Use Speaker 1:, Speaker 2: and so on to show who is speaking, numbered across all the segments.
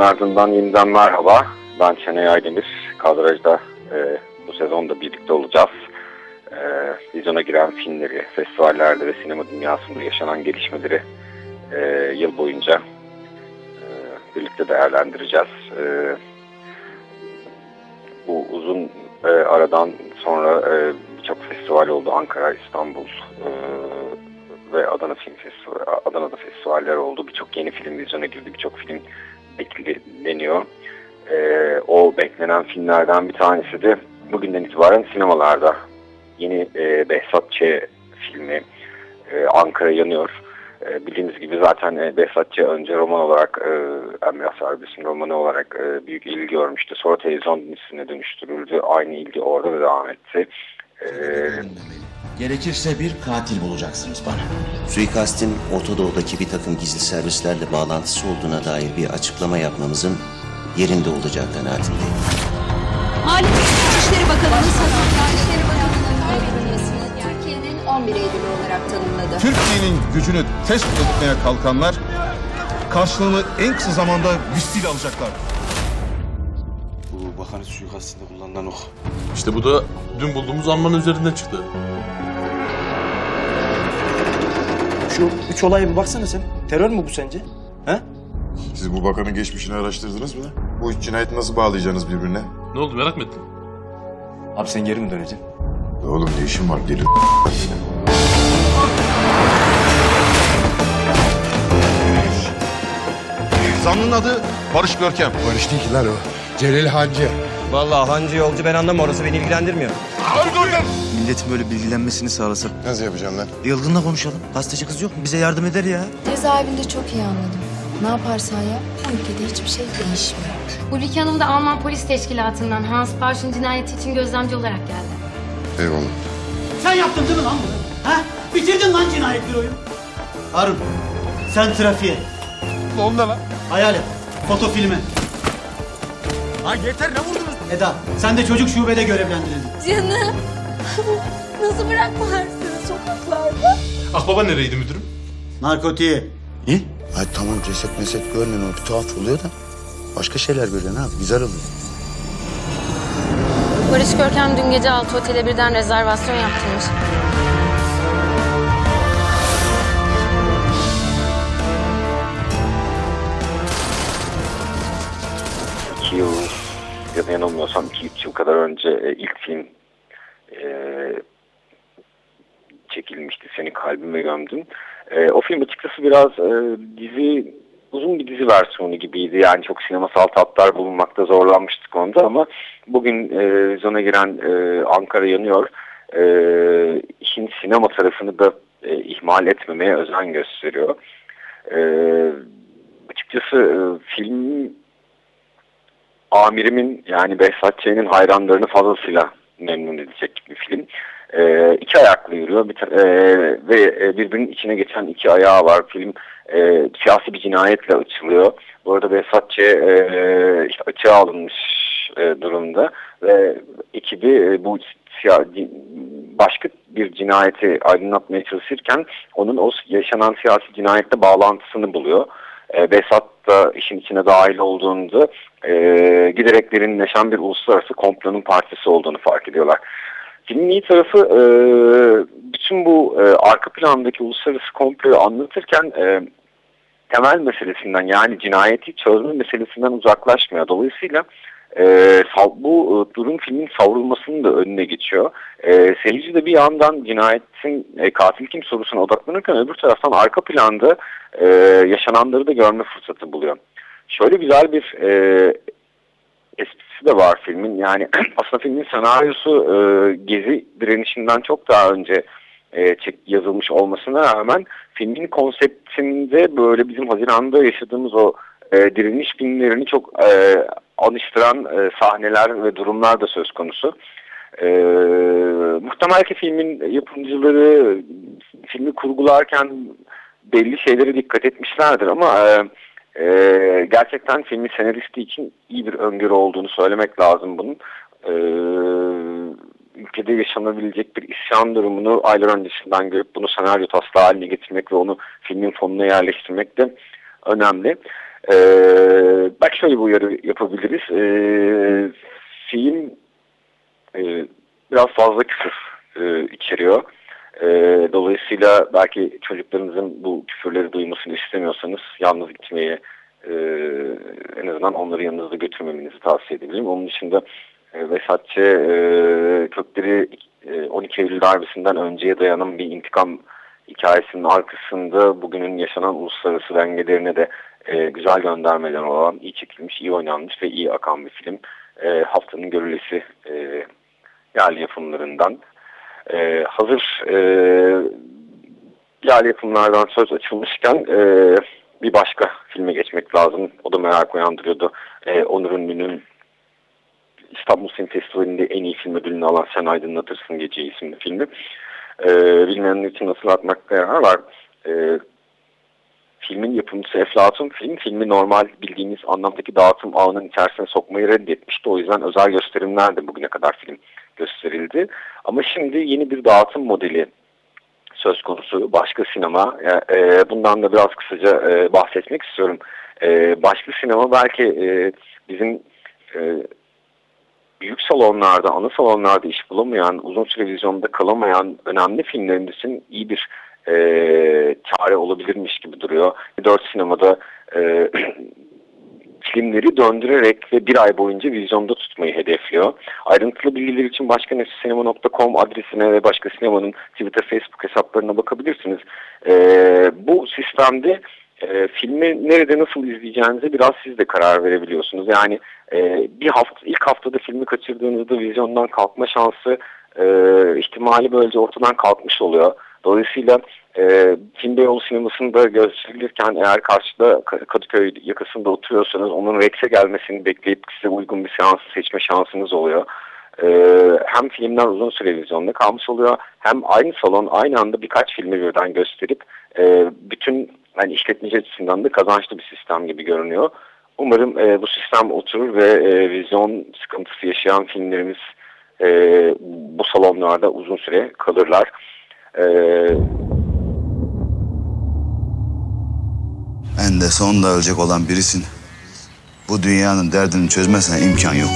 Speaker 1: ardından yeniden merhaba. Ben Şenay Aydemir. Kadrajda e, bu sezonda birlikte olacağız. E, vizyona giren filmleri, festivallerde ve sinema dünyasında yaşanan gelişmeleri e, yıl boyunca e, birlikte değerlendireceğiz. E, bu uzun e, aradan sonra e, birçok festival oldu. Ankara, İstanbul e, ve Adana Film Festivali, Adana'da festivaller oldu. Birçok yeni film vizyona girdi. Birçok film bekleniyor. Ee, o beklenen filmlerden bir tanesi de bugünden itibaren sinemalarda. Yeni e, Behzat Ç. filmi e, Ankara Yanıyor. E, bildiğiniz gibi zaten e, Behzat Ç. önce roman olarak e, Emrah Serbest'in romanı olarak e, büyük ilgi görmüştü. Sonra televizyon dizisine dönüştürüldü. Aynı ilgi orada da devam etti. E,
Speaker 2: Gerekirse bir katil bulacaksınız bana.
Speaker 3: Suikastin Orta Doğu'daki bir takım gizli servislerle bağlantısı olduğuna dair bir açıklama yapmamızın yerinde olacağı kanaatindeyim.
Speaker 4: Mali İçişleri Bakanımız
Speaker 5: İçişleri Bakanlığı'nın bünyesini Türkiye'nin 11 Eylül'ü olarak tanımladı.
Speaker 6: Türkiye'nin gücünü test etmeye kalkanlar karşılığını en kısa zamanda misliyle alacaklar.
Speaker 7: Bu bakanın suikastinde kullanılan ok.
Speaker 8: İşte bu da dün bulduğumuz ammanın üzerinden çıktı.
Speaker 7: Şu üç olaya bir baksana sen. Terör mü bu sence? He?
Speaker 9: Siz bu bakanın geçmişini araştırdınız mı? Bu üç cinayeti nasıl bağlayacaksınız birbirine?
Speaker 8: Ne oldu merak mı ettin?
Speaker 7: Abi sen geri mi döneceksin?
Speaker 9: Ya oğlum ne işin var? Gelin.
Speaker 6: Zanlının adı Barış Görkem.
Speaker 9: Barış değil ki lan o. Celil Hancı.
Speaker 7: Vallahi hancı yolcu ben anlamam orası beni ilgilendirmiyor.
Speaker 10: Milletin böyle bilgilenmesini sağlasak.
Speaker 9: Nasıl yapacağım lan?
Speaker 10: Bir Yılgın'la konuşalım. Gazeteci kız yok mu? Bize yardım eder ya.
Speaker 5: Cezaevinde çok iyi anladım. Ne yaparsan yap, bu ülkede hiçbir şey değişmiyor.
Speaker 11: Ulrike Hanım da Alman Polis Teşkilatı'ndan Hans Barsch'ın cinayeti için gözlemci olarak geldi.
Speaker 9: Eyvallah.
Speaker 12: Sen yaptın değil mi lan bunu? Ha? Bitirdin lan cinayet büroyu. Harun, sen trafiğe.
Speaker 6: Ne oldu lan?
Speaker 12: Hayal et. Foto filme.
Speaker 6: Ha yeter ne vurdunuz?
Speaker 12: Eda, sen de çocuk şubede görevlendirildin.
Speaker 5: Canım, nasıl bırakmalar seni sokaklarda?
Speaker 8: Akbaba nereydi müdürüm?
Speaker 12: Narkotiği.
Speaker 10: Ne? Ay tamam ceset meset görünüyor. Bir tuhaf oluyor da. Başka şeyler ne yap? Güzel oluyor.
Speaker 11: Barış Görkem dün gece altı otele birden rezervasyon yaptırmış.
Speaker 1: iki yıl ya da yanılmıyorsam iki üç yıl kadar önce e, ilk film e, çekilmişti. Seni kalbime gömdüm. E, o film açıkçası biraz e, dizi uzun bir dizi versiyonu gibiydi. Yani çok sinemasal tatlar bulunmakta zorlanmıştık onda ama bugün e, vizyona giren e, Ankara Yanıyor e, işin sinema tarafını da e, ihmal etmemeye özen gösteriyor. E, açıkçası e, film amirimin yani Behzat Ç'nin hayranlarını fazlasıyla memnun edecek bir film. E, iki ayaklı yürüyor bir ta- e, ve birbirinin içine geçen iki ayağı var. Film e, siyasi bir cinayetle açılıyor. Bu arada Behzat Ç e, açığa alınmış e, durumda ve ekibi e, bu başka bir cinayeti aydınlatmaya çalışırken onun o yaşanan siyasi cinayetle bağlantısını buluyor. E, Behzat da işin içine dahil olduğunda e, giderek derinleşen bir uluslararası komplonun partisi olduğunu fark ediyorlar. Filmin iyi tarafı e, bütün bu e, arka plandaki uluslararası komployu anlatırken e, temel meselesinden yani cinayeti çözme meselesinden uzaklaşmıyor. Dolayısıyla e, sal- bu e, durum filmin savrulmasının da önüne geçiyor. E, seyirci de bir yandan cinayetin e, katil kim sorusuna odaklanırken öbür taraftan arka planda e, yaşananları da görme fırsatı buluyor. Şöyle güzel bir e, esprisi de var filmin. Yani aslında filmin senaryosu e, gezi direnişinden çok daha önce e, yazılmış olmasına rağmen filmin konseptinde böyle bizim Haziran'da yaşadığımız o e, direniş filmlerini çok e, anıştıran e, sahneler ve durumlar da söz konusu. E, muhtemelen ki filmin yapımcıları filmi kurgularken belli şeylere dikkat etmişlerdir ama e, e, gerçekten filmin senaristi için iyi bir öngörü olduğunu söylemek lazım bunun. E, ülkede yaşanabilecek bir isyan durumunu aylar öncesinden görüp bunu senaryo taslağı haline getirmek ve onu filmin fonuna yerleştirmek de önemli. E, belki şöyle bir uyarı yapabiliriz. E, film e, biraz fazla küfür e, içeriyor. E, dolayısıyla belki çocuklarınızın bu küfürleri duymasını istemiyorsanız yalnız gitmeyi e, en azından onları yanınızda götürmemenizi tavsiye edebilirim. Onun dışında e, Vesatçı e, kökleri e, 12 Eylül darbesinden önceye dayanan bir intikam hikayesinin arkasında bugünün yaşanan uluslararası dengelerine de e, güzel göndermeler olan, iyi çekilmiş, iyi oynanmış ve iyi akan bir film. E, haftanın görülesi e, yerli yapımlarından. E, hazır e, yerli yapımlardan söz açılmışken e, bir başka filme geçmek lazım. O da merak uyandırıyordu. E, Onur Ünlü'nün İstanbul Film Festivali'nde en iyi film ödülünü alan Sen Aydınlatırsın Gece isimli filmi. E, bilmeyenler için nasıl atmakta yarar var. E, filmin yapımcısı Eflatun Film, filmi normal bildiğimiz anlamdaki dağıtım ağının içerisine sokmayı reddetmişti. O yüzden özel gösterimler de bugüne kadar film gösterildi. Ama şimdi yeni bir dağıtım modeli söz konusu başka sinema. E, bundan da biraz kısaca e, bahsetmek istiyorum. E, başka sinema belki e, bizim e, büyük salonlarda, ana salonlarda iş bulamayan, uzun süre vizyonda kalamayan önemli filmlerimizin iyi bir e, çare olabilirmiş gibi duruyor. Dört sinemada e, filmleri döndürerek ve bir ay boyunca vizyonda tutmayı hedefliyor. Ayrıntılı bilgiler için başkanesinema.com adresine ve başka sinemanın Twitter, Facebook hesaplarına bakabilirsiniz. E, bu sistemde e, filmi nerede nasıl izleyeceğinize biraz siz de karar verebiliyorsunuz. Yani e, bir hafta ilk haftada filmi kaçırdığınızda vizyondan kalkma şansı e, ihtimali böylece ortadan kalkmış oluyor. Dolayısıyla e, Film Beyoğlu sinemasında gösterilirken eğer karşıda Kadıköy yakasında oturuyorsanız onun Rex'e gelmesini bekleyip size uygun bir seansı seçme şansınız oluyor. E, hem filmler uzun süre vizyonda kalmış oluyor hem aynı salon aynı anda birkaç filmi birden gösterip e, bütün yani işletmeci açısından da kazançlı bir sistem gibi görünüyor. Umarım e, bu sistem oturur ve e, vizyon sıkıntısı yaşayan filmlerimiz e, bu salonlarda uzun süre kalırlar. E,
Speaker 10: En de sonunda ölecek olan birisin. Bu dünyanın derdini çözmesine imkan yok.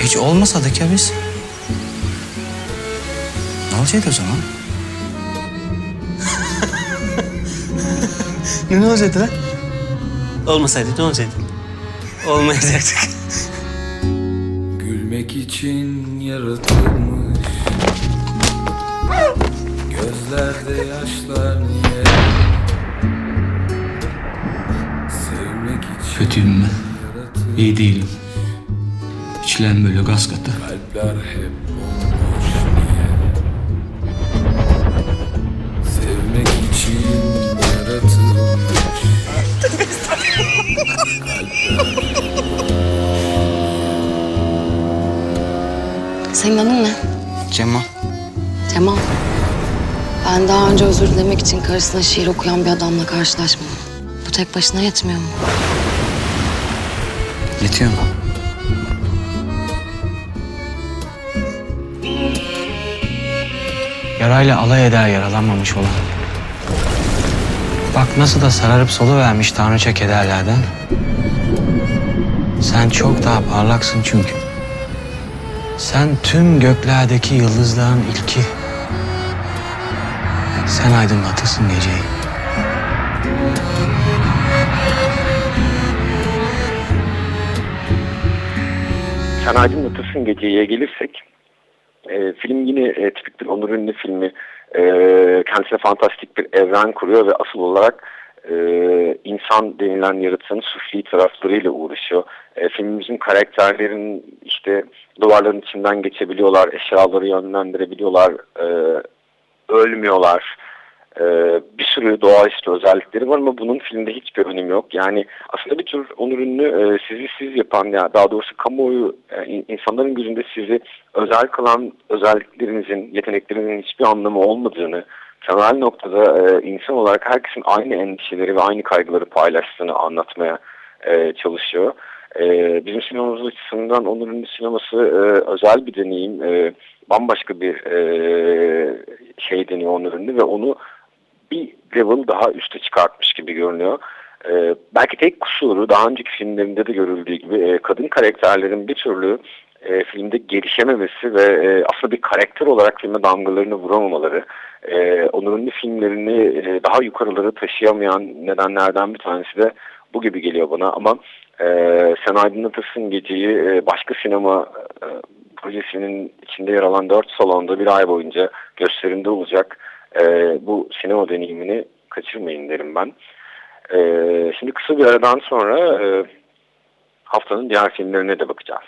Speaker 13: Hiç olmasadık ya biz. Ne olacaktı o zaman?
Speaker 12: ne, ne olacaktı lan? Olmasaydı ne olacaktı? Olmayacaktık.
Speaker 14: Gülmek için yaratılmış Gözlerde yaşlar niye Sevmek için
Speaker 13: Kötüyüm ben. İyi değilim. İçlen böyle gaz katı.
Speaker 14: kalpler hep
Speaker 11: Senin adın ne?
Speaker 13: Cemal.
Speaker 11: Cemal. Ben daha önce özür dilemek için karısına şiir okuyan bir adamla karşılaşmadım. Bu tek başına yetmiyor mu?
Speaker 13: Yetiyor mu? Yarayla alay eder yaralanmamış olan. Bak nasıl da sararıp solu vermiş tanrıça kederlerden. Sen çok daha parlaksın çünkü. Sen tüm göklerdeki yıldızların ilki. Sen aydınlatırsın geceyi.
Speaker 1: Sen Aydınlatırsın Gece'ye gelirsek e, film yine e, tipik bir Onur Ünlü filmi. E, kendisine fantastik bir evren kuruyor ve asıl olarak e, insan denilen yaratığın sufi taraflarıyla uğraşıyor.
Speaker 4: E, filmimizin karakterlerin işte duvarların içinden geçebiliyorlar, eşyaları yönlendirebiliyorlar, e, ölmüyorlar. E, bir sürü doğaüstü özellikleri var ama bunun filmde hiçbir önemi yok. Yani aslında bir tür onur ünlü e, sizi siz yapan, ya daha doğrusu kamuoyu e, insanların gözünde sizi özel kılan özelliklerinizin, yeteneklerinizin hiçbir anlamı olmadığını, temel noktada e, insan olarak herkesin aynı endişeleri ve aynı kaygıları paylaştığını anlatmaya e, çalışıyor. E, bizim sinemamız açısından Ünlü sineması e, özel bir deneyim. E, bambaşka bir e, şey deniyor Ünlü ve onu bir level daha üste çıkartmış gibi görünüyor. E, belki tek kusuru daha önceki filmlerinde de görüldüğü gibi e, kadın karakterlerin bir türlü e, filmde gelişememesi ve e, aslında bir karakter olarak filme damgalarını vuramamaları. E, Onur'un filmlerini e, daha yukarıları taşıyamayan nedenlerden bir tanesi de bu gibi geliyor bana ama e, Sen Aydınlatırsın Gece'yi e, başka sinema e, projesinin içinde yer alan dört salonda bir ay boyunca gösterimde olacak. E, bu sinema deneyimini kaçırmayın derim ben. E, şimdi kısa bir aradan sonra e, haftanın diğer filmlerine de bakacağız.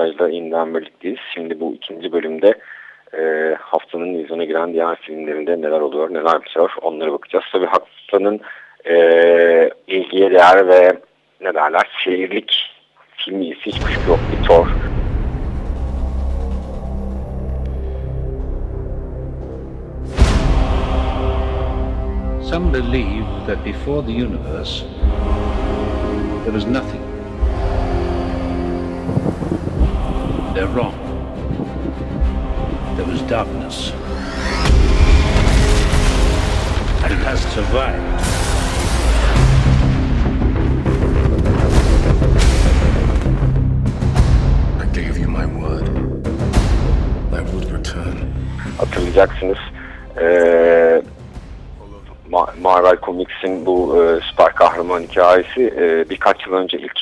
Speaker 4: Karay'la yeniden birlikteyiz. Şimdi bu ikinci bölümde e, haftanın vizyona giren diğer filmlerinde neler oluyor, neler bitiyor onlara bakacağız. Tabii haftanın e, ilgiye değer ve ne derler seyirlik filmi ise hiç kuşku şey yok. Bir Thor
Speaker 15: Some believe that before the universe, there was nothing. They're wrong. There was darkness. And it has survived.
Speaker 16: I gave you my word. I would return.
Speaker 1: hatırlayacaksınız. Ee, Ma- Marvel Comics'in bu e, süper kahraman hikayesi e, birkaç yıl önce ilk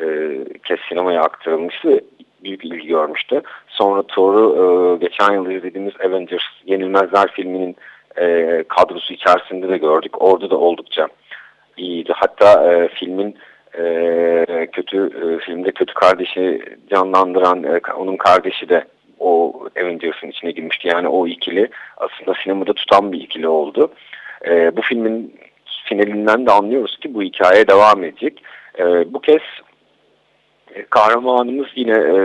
Speaker 1: e, kez sinemaya aktarılmıştı. Büyük ilgi görmüştü. Sonra Thor'u e, geçen yıl izlediğimiz Avengers Yenilmezler filminin e, kadrosu içerisinde de gördük. Orada da oldukça iyiydi. Hatta e, filmin e, kötü e, filmde kötü kardeşi canlandıran e, onun kardeşi de o Avengers'ın içine girmişti. Yani o ikili aslında sinemada tutan bir ikili oldu. E, bu filmin finalinden de anlıyoruz ki bu hikaye devam edecek. E, bu kez kahramanımız yine e,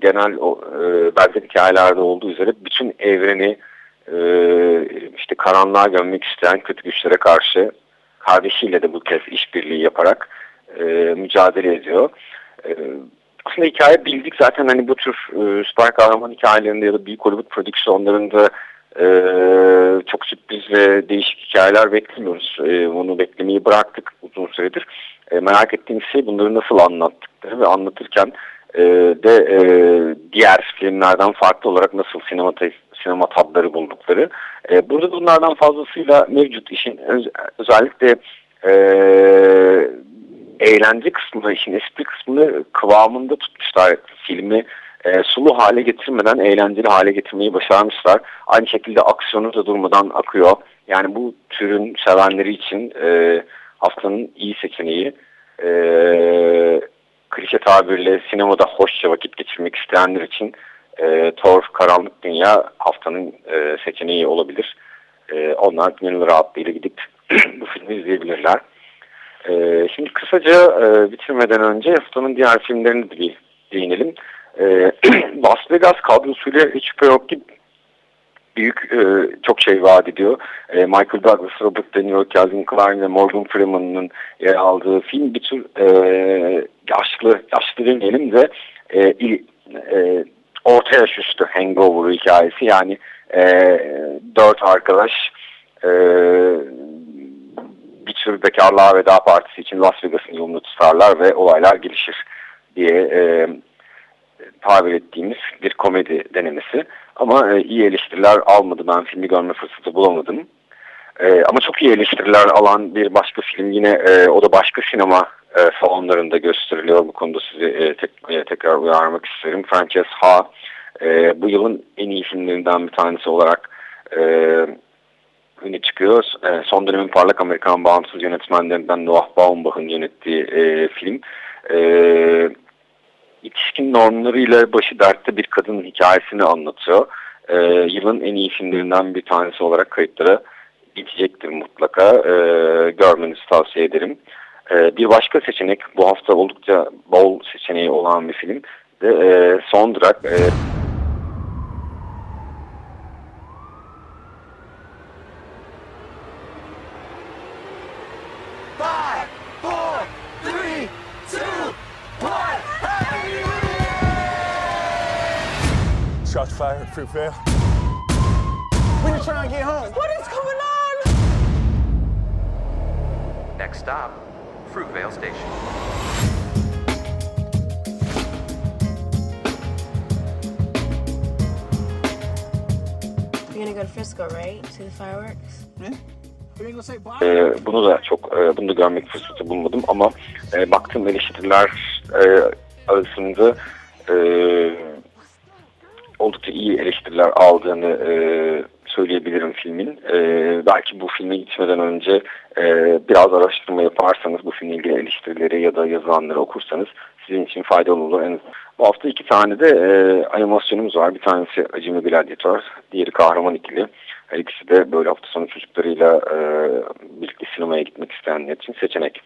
Speaker 1: genel e, benzer hikayelerde olduğu üzere bütün evreni e, işte karanlığa gömmek isteyen kötü güçlere karşı kardeşiyle de bu kez işbirliği yaparak e, mücadele ediyor. E, aslında hikaye bildik zaten hani bu tür e, süper kahraman hikayelerinde ya da büyük Hollywood prodüksiyonlarında e, çok sürpriz ve değişik hikayeler beklemiyoruz. E, bunu beklemeyi bıraktık uzun süredir. E, merak ettiğimiz şey bunları nasıl anlattıkları ve anlatırken e, de e, diğer filmlerden farklı olarak nasıl sinemata, sinema tatları buldukları. E, burada bunlardan fazlasıyla mevcut işin öz, özellikle e, eğlence kısmını, işin espri kısmını kıvamında tutmuşlar. Filmi e, sulu hale getirmeden eğlenceli hale getirmeyi başarmışlar. Aynı şekilde aksiyonu da durmadan akıyor. Yani bu türün sevenleri için e, haftanın iyi seçeneği. E, klişe tabirle sinemada hoşça vakit geçirmek isteyenler için e, Thor Karanlık Dünya haftanın e, seçeneği olabilir. E, onlar gönül rahatlığıyla gidip bu filmi izleyebilirler. E, şimdi kısaca e, bitirmeden önce haftanın diğer filmlerini de bir değinelim. E, Las Vegas kadrosuyla hiç şüphe yok ki büyük e, çok şey vaat ediyor. E, Michael Douglas, Robert De Niro, Calvin Klein ve Morgan Freeman'ın yer aldığı film bir tür e, yaşlı, yaşlı demeyelim de e, il, e, orta yaş üstü hangover hikayesi. Yani e, dört arkadaş e, bir tür bekarlığa veda partisi için Las Vegas'ın yolunu tutarlar ve olaylar gelişir diye e, tabir ettiğimiz bir komedi denemesi. Ama e, iyi eleştiriler almadı. Ben filmi görme fırsatı bulamadım. E, ama çok iyi eleştiriler alan bir başka film yine e, o da başka sinema e, salonlarında gösteriliyor. Bu konuda sizi e, tek, e, tekrar uyarmak isterim. Frances Ha e, bu yılın en iyi filmlerinden bir tanesi olarak e, öne çıkıyor. E, son dönemin parlak Amerikan bağımsız yönetmenlerinden Noah Baumbach'ın yönettiği e, film. E, yetişkin normlarıyla başı dertte bir kadının hikayesini anlatıyor. E, yılın en iyi filmlerinden bir tanesi olarak kayıtlara geçecektir mutlaka. E, görmenizi tavsiye ederim. E, bir başka seçenek bu hafta oldukça bol seçeneği olan bir film de e, Son Durak. E,
Speaker 17: Shots fired, Fruitvale.
Speaker 18: When you trying to get home? What is going on?
Speaker 19: Next stop, Fruitvale Station.
Speaker 20: You're gonna go to Frisco, right? See the fireworks?
Speaker 1: Ee, bunu da çok e, bunu da görmek fırsatı bulmadım ama e, baktığım eleştiriler e, arasında e, oldukça iyi eleştiriler aldığını e, söyleyebilirim filmin. E, belki bu filme gitmeden önce e, biraz araştırma yaparsanız bu filmle ilgili eleştirileri ya da yazılanları okursanız sizin için faydalı olur. En, bu hafta iki tane de e, animasyonumuz var. Bir tanesi Acemi Gladiator, diğeri Kahraman İkili. Her ikisi de böyle hafta sonu çocuklarıyla e, birlikte sinemaya gitmek isteyenler için seçenek.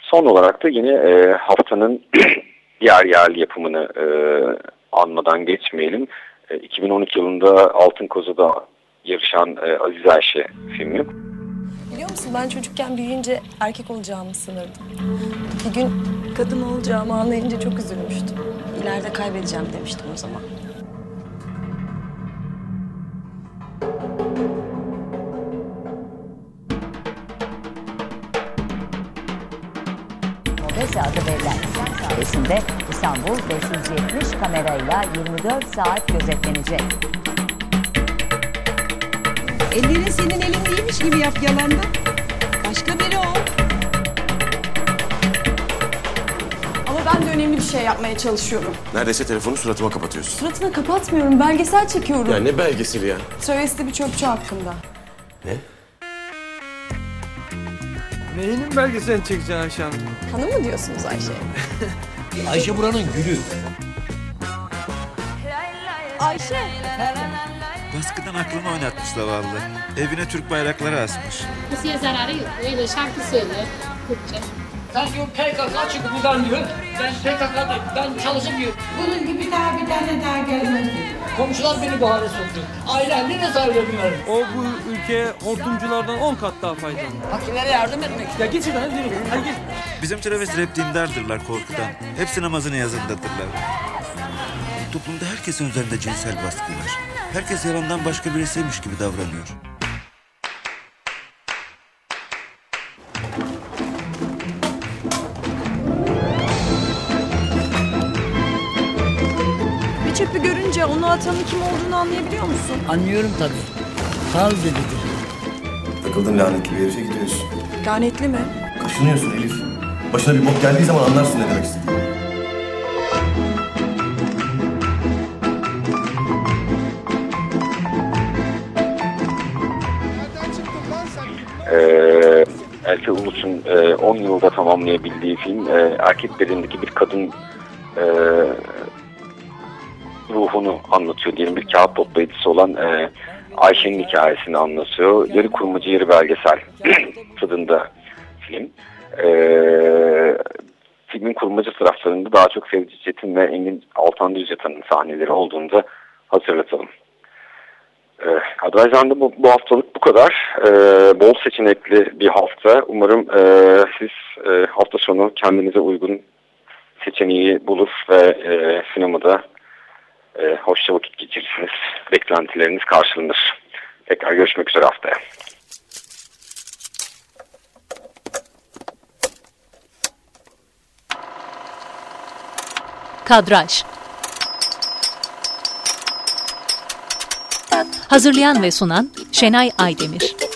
Speaker 1: Son olarak da yine e, haftanın diğer yerli yapımını e, anmadan geçmeyelim. E, 2012 yılında Altın Koza'da yarışan e, Aziz Ayşe filmi.
Speaker 21: Biliyor musun?
Speaker 11: Ben çocukken büyüyünce erkek olacağımı sanırdım. Bir gün kadın olacağımı anlayınca çok üzülmüştüm. İleride kaybedeceğim demiştim o zaman.
Speaker 21: Odessa adı verilen Sayesinde İstanbul 570 kamerayla 24 saat gözetlenecek.
Speaker 22: Ellerin senin elin değilmiş gibi yap yalandan. Başka biri o.
Speaker 23: Ama ben de önemli bir şey yapmaya çalışıyorum.
Speaker 16: Neredeyse telefonu suratıma kapatıyorsun.
Speaker 23: Suratına kapatmıyorum, belgesel çekiyorum.
Speaker 16: Ya ne belgeseli ya?
Speaker 23: Travesti bir çöpçü hakkında.
Speaker 16: Ne?
Speaker 24: Neyinin belgeselini çekeceksin Ayşe Hanım?
Speaker 23: Hanım mı diyorsunuz Ayşe?
Speaker 24: Ayşe buranın gülü.
Speaker 23: Ayşe.
Speaker 25: Baskıdan aklını oynatmışlar vallahi. Evine Türk bayrakları asmış.
Speaker 26: Kimseye zararı yok. Öyle şarkı söylüyor. Kürtçe.
Speaker 12: Sen diyor PKK çıktı buradan diyor. Ben PKK değil, ben çalışamıyorum.
Speaker 22: Bunun gibi daha bir tane daha gelmez.
Speaker 12: Komşular beni bu hale soktu. Ailemle ne sahiplenmiyorum.
Speaker 24: O bu ülkeye hortumculardan 10 kat daha faydalı.
Speaker 12: Fakirlere yardım etmek. Ya git şuradan yürü. Hadi git.
Speaker 25: Bizim travestiler hep dindardırlar korkudan. Hepsi namazını yazındadırlar. Toplumda herkesin üzerinde cinsel baskı var. Herkes yalandan başka birisiymiş gibi davranıyor.
Speaker 23: Bir çöpü görünce onu atanın kim olduğunu anlayabiliyor musun?
Speaker 12: Anlıyorum tabii. Sağ ol dedi.
Speaker 16: Takıldın lanetli bir herife gidiyorsun.
Speaker 23: Lanetli mi?
Speaker 16: Kaşınıyorsun Elif. Başına bir bok geldiği zaman anlarsın ne demek istediğimi.
Speaker 1: Ee, Elçi Ulus'un e, 10 yılda tamamlayabildiği film e, erkek bedenindeki bir kadın e, ruhunu anlatıyor diyelim bir kağıt toplayıcısı olan e, Ayşe'nin hikayesini anlatıyor. Yarı kurmacı yarı belgesel tadında film. E, filmin kurmacı taraflarında daha çok Sevci Çetin ve Engin Altan Düzyata'nın sahneleri olduğunda hatırlatalım. Ee, Adrajan'da bu, bu haftalık bu kadar. Ee, bol seçenekli bir hafta. Umarım e, siz e, hafta sonu kendinize uygun seçeneği bulur ve e, sinemada e, hoşça vakit geçirirsiniz. Beklentileriniz karşılanır. Tekrar görüşmek üzere haftaya.
Speaker 4: Kadraj Hazırlayan ve sunan Şenay Aydemir